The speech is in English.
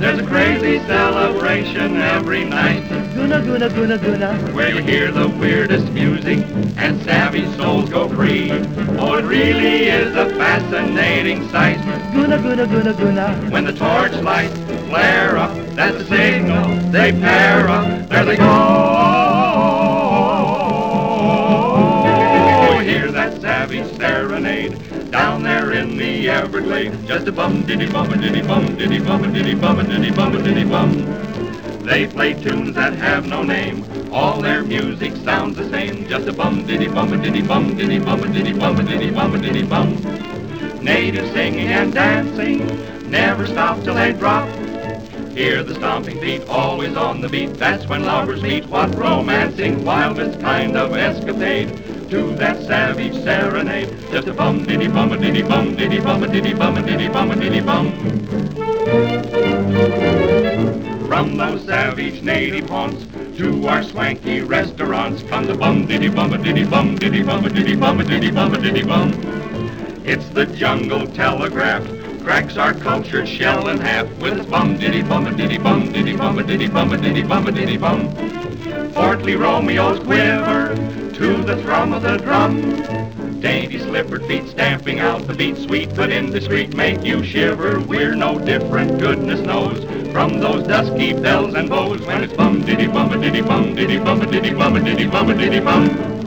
There's a crazy celebration every night. Guna guna guna guna. Where you hear the weirdest music and savvy souls go free. Oh, it really is a fascinating sight. Guna guna guna guna. When the torchlights flare up, that's the signal they pair up. There they go. Oh, hear that savvy serenade the Everglades. Just a bum diddy bum a diddy bum diddy bum a diddy bum a diddy bum a diddy bum. They play tunes that have no name. All their music sounds the same. Just a bum diddy bum a diddy bum diddy bum a diddy bum a diddy bum a diddy bum. Native singing and dancing never stop till they drop. Hear the stomping feet always on the beat. That's when lovers meet. What romancing, wildest kind of escapade to that savage serenade. Just a bum diddy bum a diddy bum diddy bum a diddy bum a diddy bum a diddy bum. From those savage native haunts to our swanky restaurants come the bum diddy bum a diddy bum diddy bum a diddy bum a diddy bum a diddy bum. It's the jungle telegraph cracks our cultured shell in half with its bum diddy bum a diddy bum diddy bum a diddy bum a diddy bum a diddy bum. Portly Romeo's quiver to the thrum of the drum. Dainty slippered feet stamping out the beat, sweet but indiscreet, make you shiver. We're no different, goodness knows, from those dusky belles and beaux when it's bum diddy bum diddy bum diddy bum diddy bum diddy bum a diddy bum.